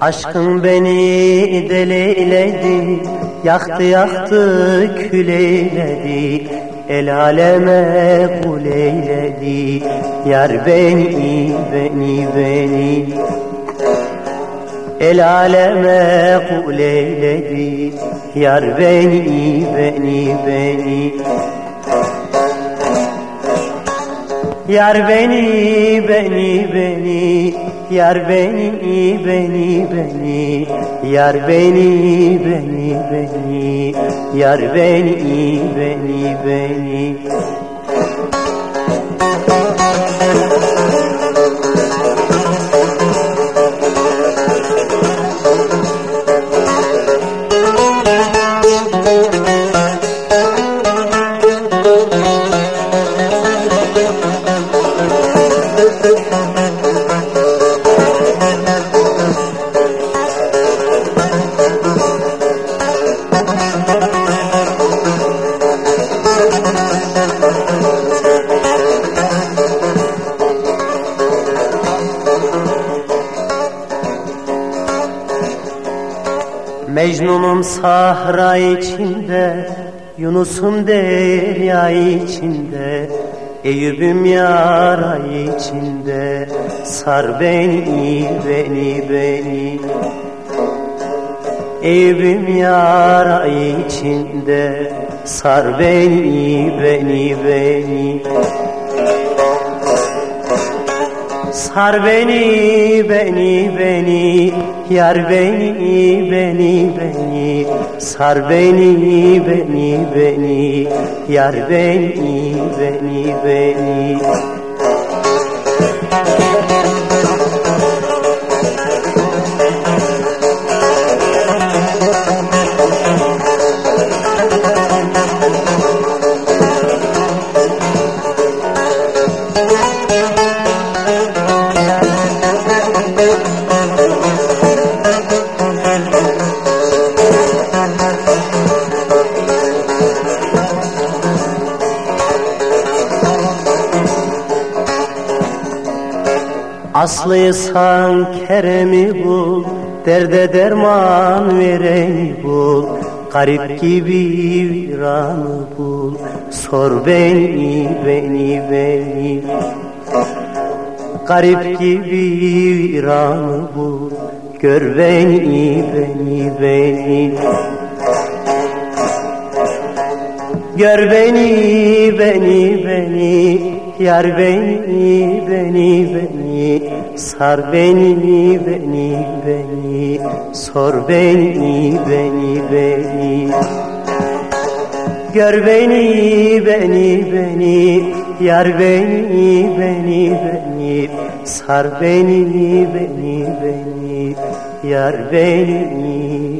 Aşkın beni deliyledi Yaktı yaktı küleyledi. El aleme kul Yar beni beni beni El aleme kul eyledi Yar beni beni beni. Yar beni beni beni Yar beni beni beni. Yar beni beni beni Yar beni beni beni Mecnun'um sahra içinde Yunus'um derya içinde Eyüp'üm yara içinde Sar beni beni beni. Eyüp'üm yara içinde Sar beni beni beni Sar beni beni beni Yar beni beni beni. Sar beni beni beni Yar beni beni beni Aslıysan Kerem'i bul Derde derman vereni bul. Garip gibi viranı bul Sor beni beni beni. Garip gibi viranı bul Gör beni beni beni. Gör beni beni beni Yar beni beni beni. Sar beni beni beni. Sor beni beni beni. Gör beni beni beni. Yar beni beni beni. Sar beni beni beni. Yar beni